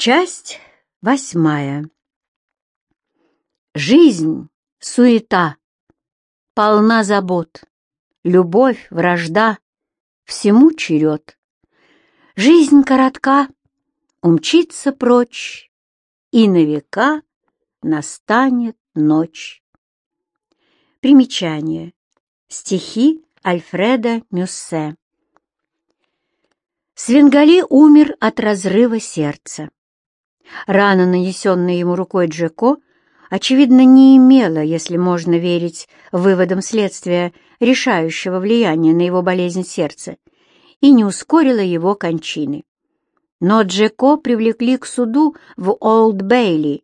Часть восьмая. Жизнь — суета, полна забот, любовь, вражда, всему черед. Жизнь коротка, умчится прочь, и на века настанет ночь. Примечание. Стихи Альфреда Мюссе. Свенгали умер от разрыва сердца. Рана, нанесенная ему рукой Джеко, очевидно, не имела, если можно верить выводам следствия, решающего влияния на его болезнь сердца, и не ускорила его кончины. Но Джеко привлекли к суду в Олд-Бейли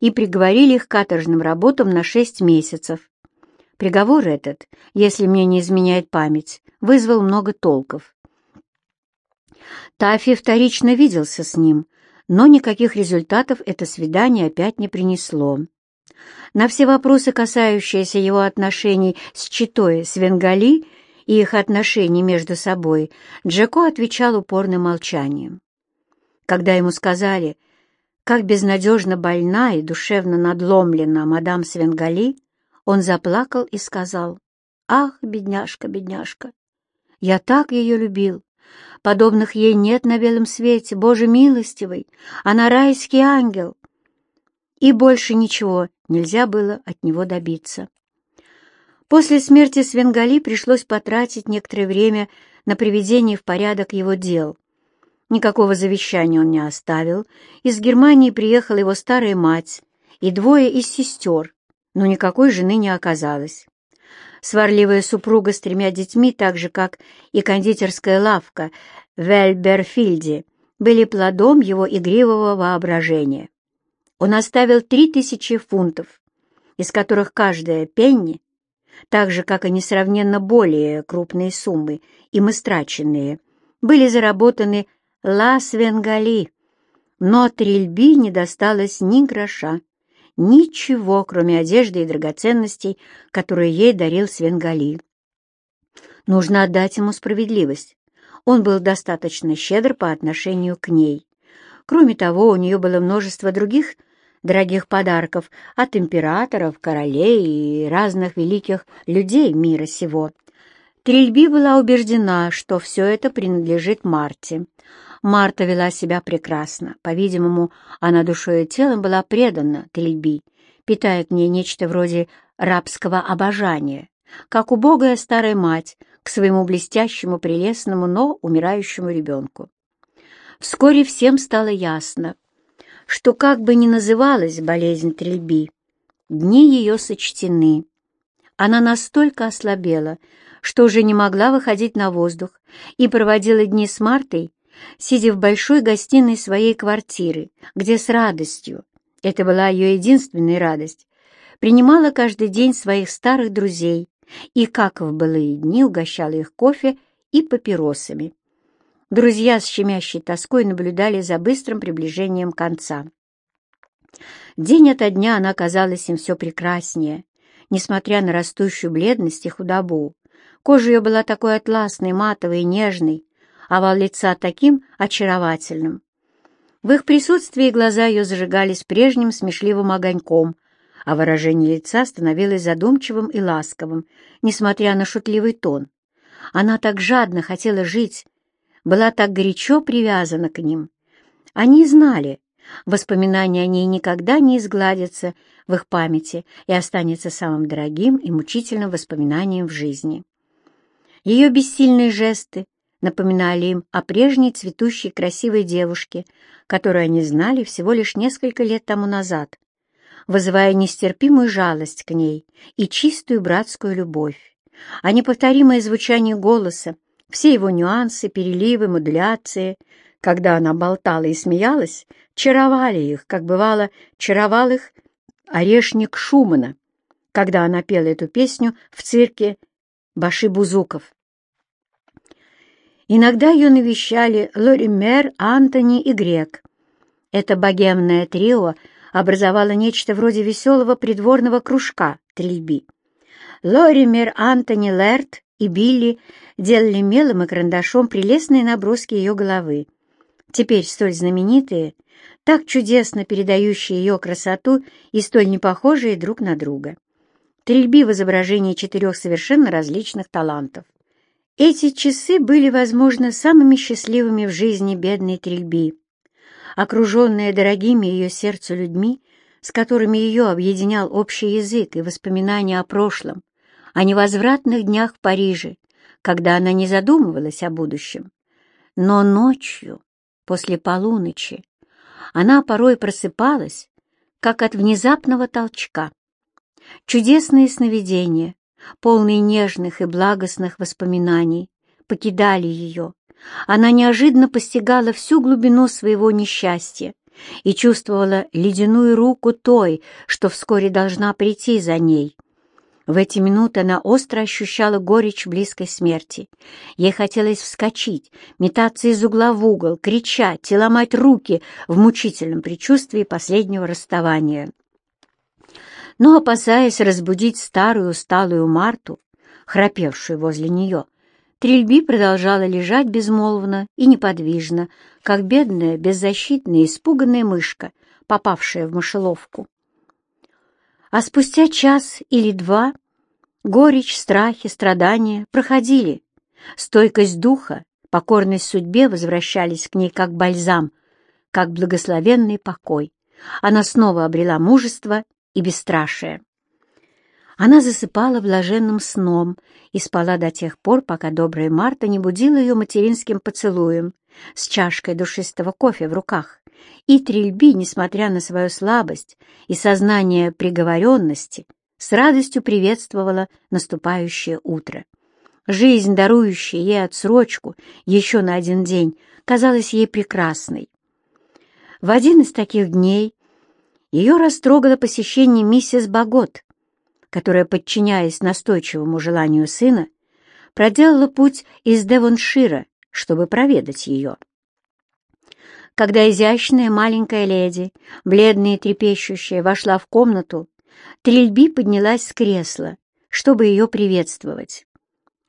и приговорили к каторжным работам на шесть месяцев. Приговор этот, если мне не изменяет память, вызвал много толков. Таффи вторично виделся с ним, но никаких результатов это свидание опять не принесло. На все вопросы, касающиеся его отношений с Читой Свенгали и их отношений между собой, Джеко отвечал упорным молчанием. Когда ему сказали, как безнадежно больна и душевно надломлена мадам Свенгали, он заплакал и сказал, «Ах, бедняжка, бедняжка, я так ее любил, Подобных ей нет на белом свете, Боже милостивый, она райский ангел. И больше ничего нельзя было от него добиться. После смерти Свенгали пришлось потратить некоторое время на приведение в порядок его дел. Никакого завещания он не оставил. Из Германии приехала его старая мать и двое из сестер, но никакой жены не оказалось. Сварливая супруга с тремя детьми, так же, как и кондитерская лавка в Эльберфильде, были плодом его игривого воображения. Он оставил три тысячи фунтов, из которых каждая пенни, так же, как и несравненно более крупные суммы, им истраченные, были заработаны Лас-Венгали, но Трильби не досталось ни гроша. Ничего, кроме одежды и драгоценностей, которые ей дарил Свенгали. Нужно отдать ему справедливость. Он был достаточно щедр по отношению к ней. Кроме того, у нее было множество других дорогих подарков от императоров, королей и разных великих людей мира сего. Трильби была убеждена, что все это принадлежит Марте. Марта вела себя прекрасно. По-видимому, она душой и телом была предана Трильби, питая к ней нечто вроде рабского обожания, как убогая старая мать к своему блестящему, прелестному, но умирающему ребенку. Вскоре всем стало ясно, что как бы ни называлась болезнь Трильби, дни ее сочтены. Она настолько ослабела, что уже не могла выходить на воздух и проводила дни с Мартой сидя в большой гостиной своей квартиры, где с радостью, это была ее единственная радость, принимала каждый день своих старых друзей и, как в былые дни, угощала их кофе и папиросами. Друзья с щемящей тоской наблюдали за быстрым приближением конца. День ото дня она казалась им все прекраснее, несмотря на растущую бледность и худобу. Кожа ее была такой атласной, матовой и нежной, овал лица таким очаровательным. В их присутствии глаза ее зажигались прежним смешливым огоньком, а выражение лица становилось задумчивым и ласковым, несмотря на шутливый тон. Она так жадно хотела жить, была так горячо привязана к ним. Они знали, воспоминания о ней никогда не изгладятся в их памяти и останется самым дорогим и мучительным воспоминанием в жизни. Ее бессильные жесты, напоминали им о прежней цветущей красивой девушке, которую они знали всего лишь несколько лет тому назад, вызывая нестерпимую жалость к ней и чистую братскую любовь. А неповторимое звучание голоса, все его нюансы, переливы, модуляции, когда она болтала и смеялась, чаровали их, как бывало, чаровал их орешник Шумана, когда она пела эту песню в цирке Баши Бузуков. Иногда ее навещали Лоример, Антони и Грек. Это богемное трио образовало нечто вроде веселого придворного кружка трильби. Лоример, Антони, Лерт и Билли делали мелом и карандашом прелестные наброски ее головы. теперь столь знаменитые, так чудесно передающие ее красоту и столь непохожие друг на друга. Трильби в изображении четырех совершенно различных талантов. Эти часы были, возможно, самыми счастливыми в жизни бедной Трильби. Окруженная дорогими ее сердцу людьми, с которыми ее объединял общий язык и воспоминания о прошлом, о невозвратных днях в Париже, когда она не задумывалась о будущем. Но ночью, после полуночи, она порой просыпалась, как от внезапного толчка. Чудесные сновидения, полные нежных и благостных воспоминаний, покидали ее. Она неожиданно постигала всю глубину своего несчастья и чувствовала ледяную руку той, что вскоре должна прийти за ней. В эти минуты она остро ощущала горечь близкой смерти. Ей хотелось вскочить, метаться из угла в угол, кричать и ломать руки в мучительном предчувствии последнего расставания. Но, опасаясь разбудить старую усталую Марту, храпевшую возле нее, Трильби продолжала лежать безмолвно и неподвижно, как бедная, беззащитная, испуганная мышка, попавшая в мышеловку. А спустя час или два горечь, страхи, страдания проходили. Стойкость духа, покорность судьбе возвращались к ней как бальзам, как благословенный покой. Она снова обрела мужество и бесстрашие. Она засыпала блаженным сном и спала до тех пор, пока добрая Марта не будила ее материнским поцелуем с чашкой душистого кофе в руках и Трильби, несмотря на свою слабость и сознание приговоренности, с радостью приветствовала наступающее утро. Жизнь, дарующая ей отсрочку еще на один день, казалась ей прекрасной. В один из таких дней ее растрогало посещение миссис Багот, которая, подчиняясь настойчивому желанию сына, проделала путь из Девоншира, чтобы проведать ее когда изящная маленькая леди, бледная и трепещущая, вошла в комнату, Трильби поднялась с кресла, чтобы ее приветствовать.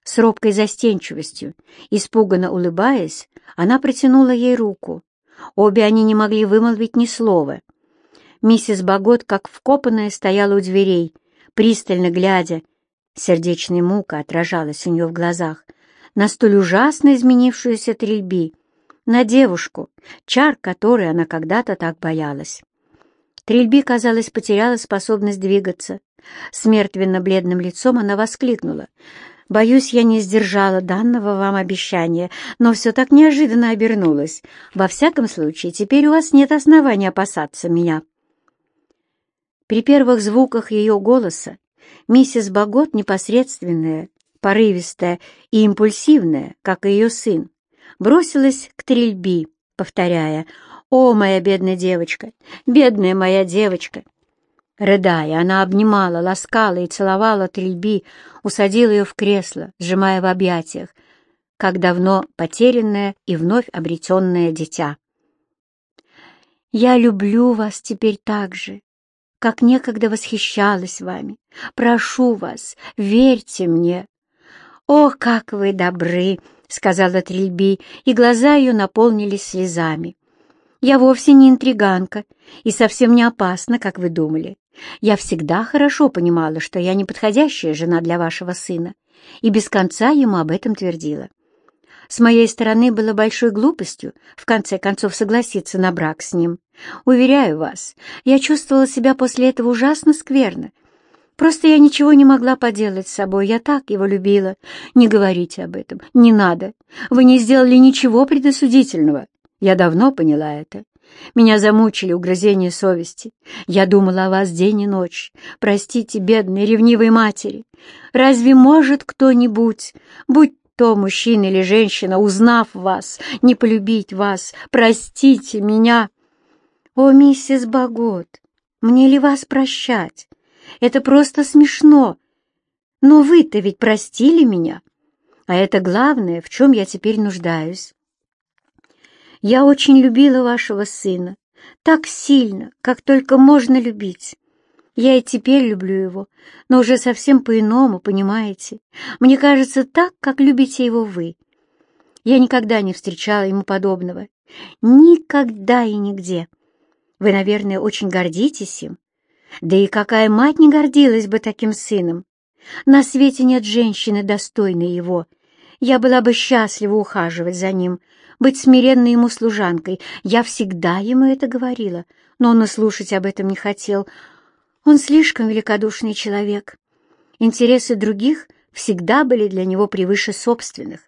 С робкой застенчивостью, испуганно улыбаясь, она протянула ей руку. Обе они не могли вымолвить ни слова. Миссис Багот, как вкопанная, стояла у дверей, пристально глядя. Сердечная мука отражалась у нее в глазах на столь ужасно изменившуюся Трильби, на девушку, чар которой она когда-то так боялась. Трильби, казалось, потеряла способность двигаться. С мертвенно-бледным лицом она воскликнула. «Боюсь, я не сдержала данного вам обещания, но все так неожиданно обернулось. Во всяком случае, теперь у вас нет основания опасаться меня». При первых звуках ее голоса миссис Багот, непосредственная, порывистая и импульсивная, как и ее сын, бросилась к трельби, повторяя «О, моя бедная девочка! Бедная моя девочка!» Рыдая, она обнимала, ласкала и целовала трельби, усадила ее в кресло, сжимая в объятиях, как давно потерянное и вновь обретенное дитя. «Я люблю вас теперь так же, как некогда восхищалась вами. Прошу вас, верьте мне. Ох, как вы добры!» — сказала Трильби, и глаза ее наполнились слезами. «Я вовсе не интриганка и совсем не опасна, как вы думали. Я всегда хорошо понимала, что я неподходящая жена для вашего сына, и без конца ему об этом твердила. С моей стороны было большой глупостью, в конце концов, согласиться на брак с ним. Уверяю вас, я чувствовала себя после этого ужасно скверно, Просто я ничего не могла поделать с собой, я так его любила. Не говорите об этом, не надо. Вы не сделали ничего предосудительного. Я давно поняла это. Меня замучили угрызения совести. Я думала о вас день и ночь. Простите, бедной, ревнивой матери. Разве может кто-нибудь, будь то мужчина или женщина, узнав вас, не полюбить вас? Простите меня. О, миссис Багот, мне ли вас прощать? Это просто смешно. Но вы-то ведь простили меня. А это главное, в чем я теперь нуждаюсь. Я очень любила вашего сына, так сильно, как только можно любить. Я и теперь люблю его, но уже совсем по-иному, понимаете? Мне кажется, так, как любите его вы. Я никогда не встречала ему подобного, Никогда и нигде. Вы, наверное, очень гордитесь им. Да и какая мать не гордилась бы таким сыном? На свете нет женщины, достойной его. Я была бы счастлива ухаживать за ним, быть смиренной ему служанкой. Я всегда ему это говорила, но он и слушать об этом не хотел. Он слишком великодушный человек. Интересы других всегда были для него превыше собственных.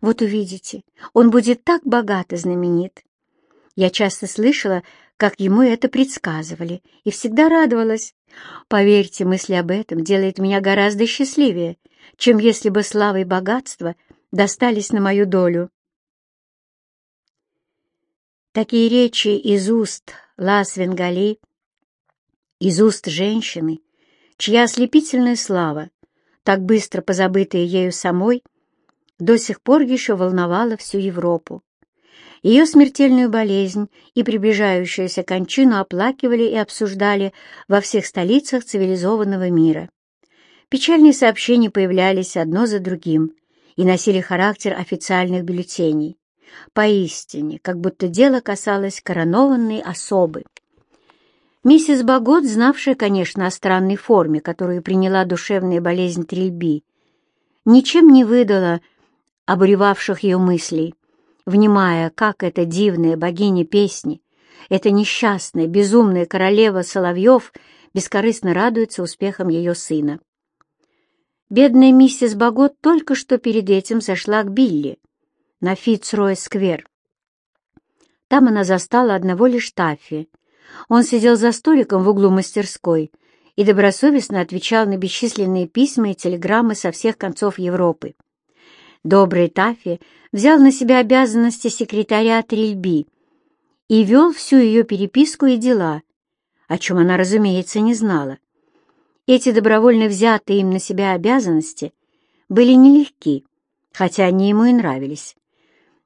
Вот увидите, он будет так богат и знаменит. Я часто слышала, как ему это предсказывали, и всегда радовалась. Поверьте, мысль об этом делает меня гораздо счастливее, чем если бы слава и богатство достались на мою долю. Такие речи из уст Лас Венгали, из уст женщины, чья ослепительная слава, так быстро позабытая ею самой, до сих пор еще волновала всю Европу. Ее смертельную болезнь и приближающуюся кончину оплакивали и обсуждали во всех столицах цивилизованного мира. Печальные сообщения появлялись одно за другим и носили характер официальных бюллетеней. Поистине, как будто дело касалось коронованной особы. Миссис Багот, знавшая, конечно, о странной форме, которую приняла душевная болезнь Трильби, ничем не выдала обуревавших ее мыслей, внимая, как эта дивная богиня песни, эта несчастная, безумная королева Соловьев бескорыстно радуется успехам ее сына. Бедная миссис Багот только что перед этим зашла к Билли на Фитцрой-сквер. Там она застала одного лишь Таффи. Он сидел за столиком в углу мастерской и добросовестно отвечал на бесчисленные письма и телеграммы со всех концов Европы. Добрый Таффи взял на себя обязанности секретаря Трильби и вел всю ее переписку и дела, о чем она, разумеется, не знала. Эти добровольно взятые им на себя обязанности были нелегки, хотя они ему и нравились.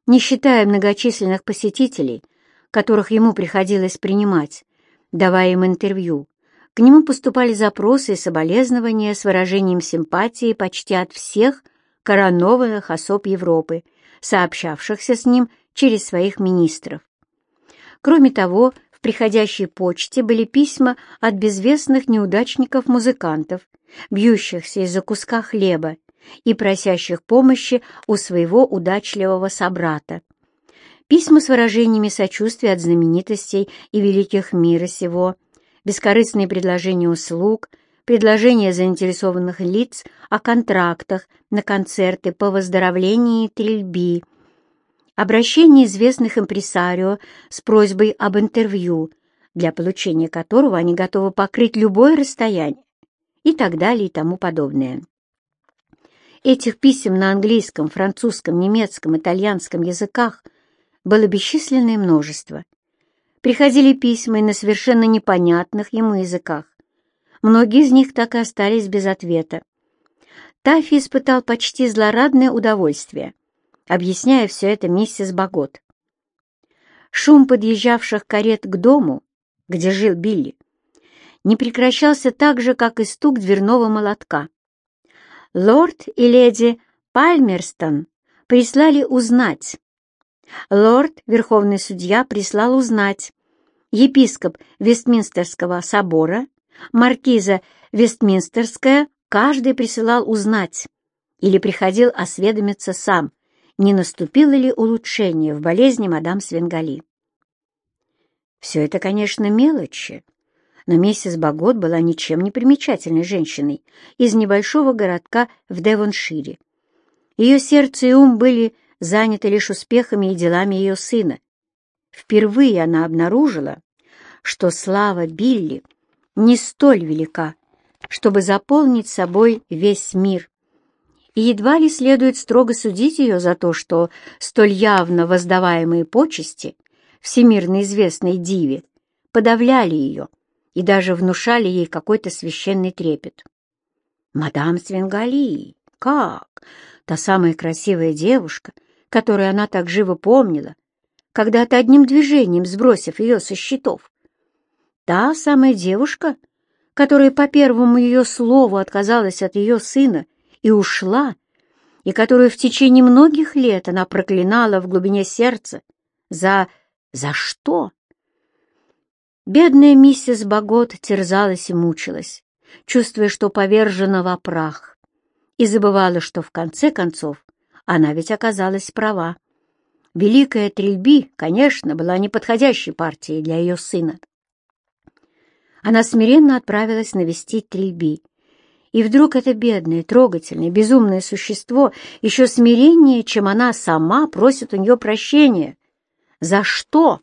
Не считая многочисленных посетителей, которых ему приходилось принимать, давая им интервью, к нему поступали запросы и соболезнования с выражением симпатии почти от всех коронованных особ Европы, сообщавшихся с ним через своих министров. Кроме того, в приходящей почте были письма от безвестных неудачников-музыкантов, бьющихся из-за куска хлеба и просящих помощи у своего удачливого собрата. Письма с выражениями сочувствия от знаменитостей и великих мира сего, бескорыстные предложения услуг, предложения заинтересованных лиц о контрактах на концерты по выздоровлению трельби, обращение известных импресарио с просьбой об интервью, для получения которого они готовы покрыть любое расстояние и так далее и тому подобное. Этих писем на английском, французском, немецком, итальянском языках было бесчисленное множество. Приходили письма и на совершенно непонятных ему языках, Многие из них так и остались без ответа. Таффи испытал почти злорадное удовольствие, объясняя все это миссис Багот. Шум подъезжавших карет к дому, где жил Билли, не прекращался так же, как и стук дверного молотка. Лорд и леди Пальмерстон прислали узнать. Лорд, верховный судья, прислал узнать. Епископ Вестминстерского собора маркиза Вестминстерская каждый присылал узнать или приходил осведомиться сам, не наступило ли улучшение в болезни мадам Свенгали. Все это, конечно, мелочи, но миссис Багот была ничем не примечательной женщиной из небольшого городка в Девоншире. Ее сердце и ум были заняты лишь успехами и делами ее сына. Впервые она обнаружила, что слава Билли — не столь велика, чтобы заполнить собой весь мир. И едва ли следует строго судить ее за то, что столь явно воздаваемые почести всемирно известной диве подавляли ее и даже внушали ей какой-то священный трепет. Мадам Свенгали, как? Та самая красивая девушка, которую она так живо помнила, когда-то одним движением сбросив ее со счетов, Та самая девушка, которая по первому ее слову отказалась от ее сына и ушла, и которую в течение многих лет она проклинала в глубине сердца За... за что? Бедная миссис Багот терзалась и мучилась, чувствуя, что повержена во прах, и забывала, что в конце концов она ведь оказалась права. Великая Трильби, конечно, была неподходящей партией для ее сына. Она смиренно отправилась навестить Трильби. И вдруг это бедное, трогательное, безумное существо еще смиреннее, чем она сама, просит у нее прощения. За что?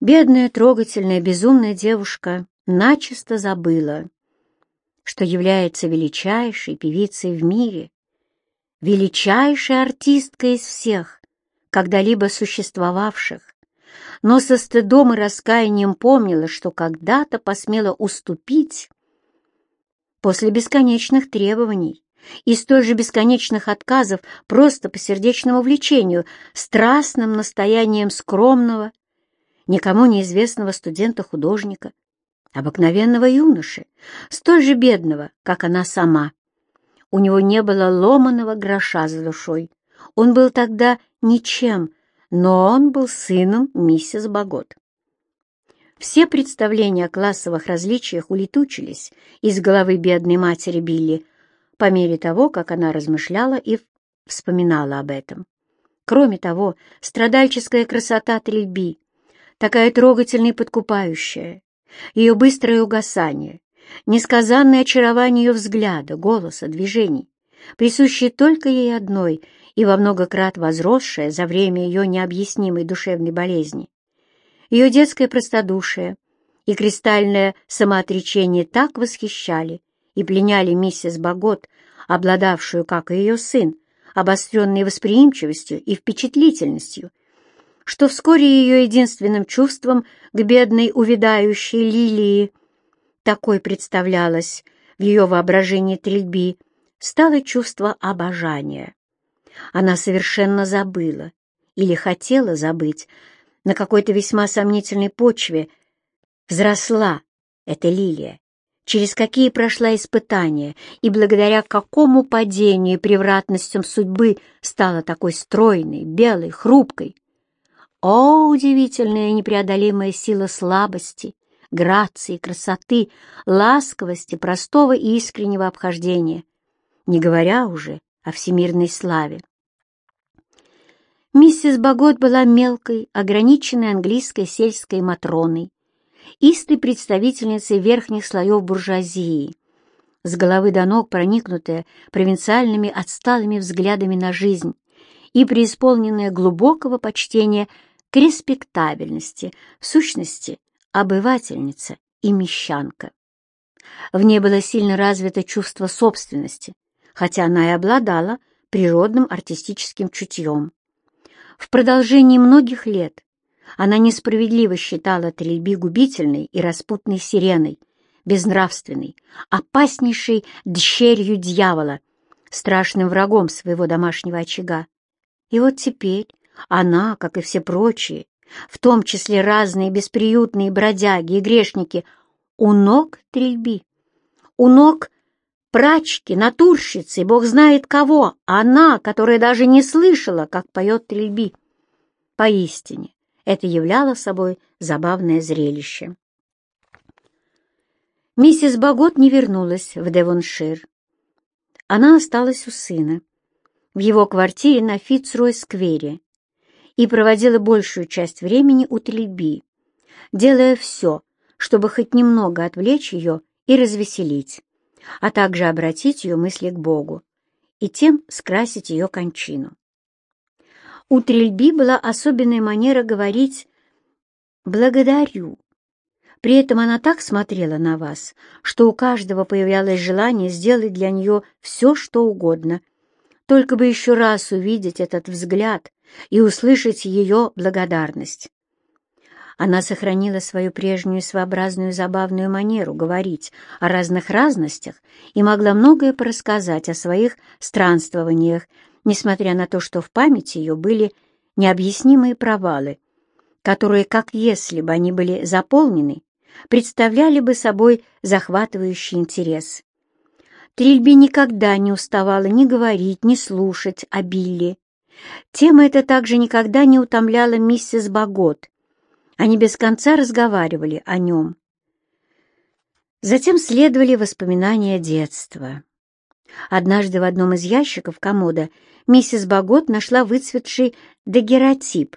Бедная, трогательная, безумная девушка начисто забыла, что является величайшей певицей в мире, величайшей артисткой из всех, когда-либо существовавших, но со стыдом и раскаянием помнила, что когда-то посмела уступить после бесконечных требований и столь же бесконечных отказов просто по сердечному влечению, страстным настоянием скромного, никому неизвестного студента-художника, обыкновенного юноши, столь же бедного, как она сама. У него не было ломаного гроша за душой. Он был тогда ничем, но он был сыном миссис Багот. Все представления о классовых различиях улетучились из головы бедной матери Билли по мере того, как она размышляла и вспоминала об этом. Кроме того, страдальческая красота Трильби, такая трогательная и подкупающая, ее быстрое угасание, несказанное очарование ее взгляда, голоса, движений, присущие только ей одной — и во много крат возросшая за время ее необъяснимой душевной болезни. Ее детское простодушие и кристальное самоотречение так восхищали и пленяли миссис Багот, обладавшую, как и ее сын, обостренной восприимчивостью и впечатлительностью, что вскоре ее единственным чувством к бедной увядающей лилии, такой представлялось в ее воображении трельби, стало чувство обожания. Она совершенно забыла или хотела забыть на какой-то весьма сомнительной почве взросла эта лилия, через какие прошла испытания и благодаря какому падению и превратностям судьбы стала такой стройной, белой, хрупкой. О, удивительная и непреодолимая сила слабости, грации, красоты, ласковости, простого и искреннего обхождения, не говоря уже о всемирной славе. Миссис Багот была мелкой, ограниченной английской сельской матроной, истой представительницей верхних слоев буржуазии, с головы до ног проникнутая провинциальными отсталыми взглядами на жизнь и преисполненная глубокого почтения к респектабельности, в сущности, обывательница и мещанка. В ней было сильно развито чувство собственности, хотя она и обладала природным артистическим чутьем. В продолжении многих лет она несправедливо считала Трельби губительной и распутной сиреной, безнравственной, опаснейшей дщерью дьявола, страшным врагом своего домашнего очага. И вот теперь она, как и все прочие, в том числе разные бесприютные бродяги и грешники, у ног Трельби, у ног прачки, натурщицы, бог знает кого, она, которая даже не слышала, как поет трельби. Поистине, это являло собой забавное зрелище. Миссис Багот не вернулась в Девоншир. Она осталась у сына, в его квартире на Фицрой-сквере, и проводила большую часть времени у Трельби, делая все, чтобы хоть немного отвлечь ее и развеселить а также обратить ее мысли к Богу и тем скрасить ее кончину. У Трельби была особенная манера говорить «благодарю». При этом она так смотрела на вас, что у каждого появлялось желание сделать для нее все, что угодно, только бы еще раз увидеть этот взгляд и услышать ее благодарность. Она сохранила свою прежнюю своеобразную забавную манеру говорить о разных разностях и могла многое порассказать о своих странствованиях, несмотря на то, что в памяти ее были необъяснимые провалы, которые, как если бы они были заполнены, представляли бы собой захватывающий интерес. Трильби никогда не уставала ни говорить, ни слушать о Билли, Тема эта также никогда не утомляла миссис Багот. Они без конца разговаривали о нем. Затем следовали воспоминания детства. Однажды в одном из ящиков комода миссис Багот нашла выцветший дагеротип,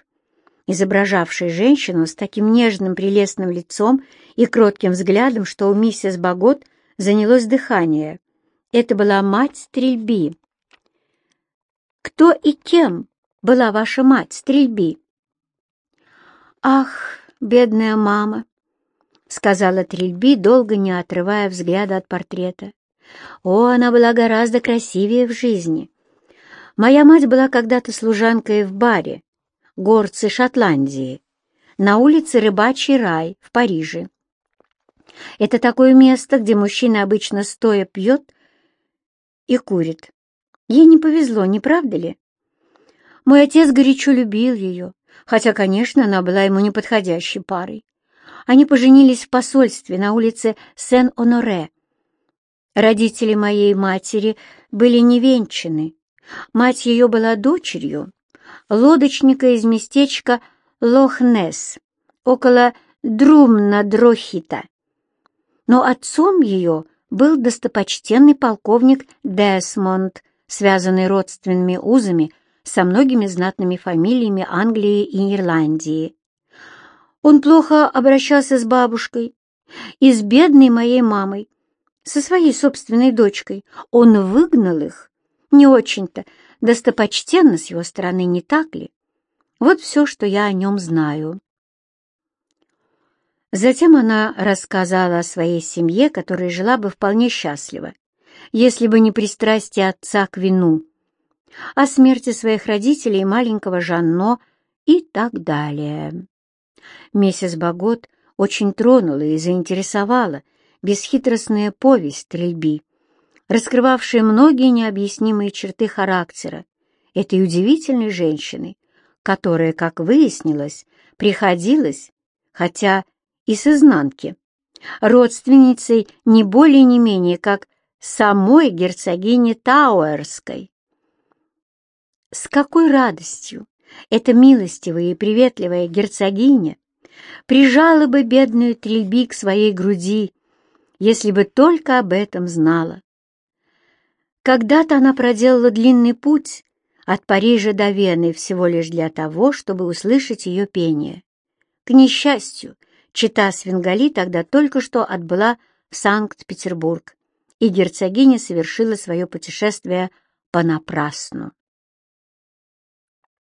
изображавший женщину с таким нежным прелестным лицом и кротким взглядом, что у миссис Багот занялось дыхание. Это была мать Стрельби. «Кто и кем была ваша мать Стрельби?» «Ах, бедная мама!» — сказала Трильби, долго не отрывая взгляда от портрета. «О, она была гораздо красивее в жизни. Моя мать была когда-то служанкой в баре, горцы Шотландии, на улице Рыбачий рай в Париже. Это такое место, где мужчина обычно стоя пьет и курит. Ей не повезло, не правда ли? Мой отец горячо любил ее, хотя, конечно, она была ему неподходящей парой. Они поженились в посольстве на улице Сен-Оноре. Родители моей матери были невенчаны. Мать ее была дочерью лодочника из местечка Лохнес, около Друмна-Дрохита. Но отцом ее был достопочтенный полковник Десмонд, связанный родственными узами со многими знатными фамилиями Англии и Ирландии. Он плохо обращался с бабушкой и с бедной моей мамой, со своей собственной дочкой. Он выгнал их, не очень-то, достопочтенно с его стороны, не так ли? Вот все, что я о нем знаю. Затем она рассказала о своей семье, которая жила бы вполне счастливо, если бы не пристрастие отца к вину, о смерти своих родителей и маленького Жанно и так далее. Миссис Багот очень тронула и заинтересовала бесхитростная повесть стрельби, раскрывавшая многие необъяснимые черты характера этой удивительной женщины, которая, как выяснилось, приходилась, хотя и с изнанки, родственницей не более не менее, как самой герцогини Тауэрской. С какой радостью эта милостивая и приветливая герцогиня прижала бы бедную Трильби к своей груди, если бы только об этом знала. Когда-то она проделала длинный путь от Парижа до Вены всего лишь для того, чтобы услышать ее пение. К несчастью, чита Свенгали тогда только что отбыла в Санкт-Петербург, и герцогиня совершила свое путешествие понапрасну.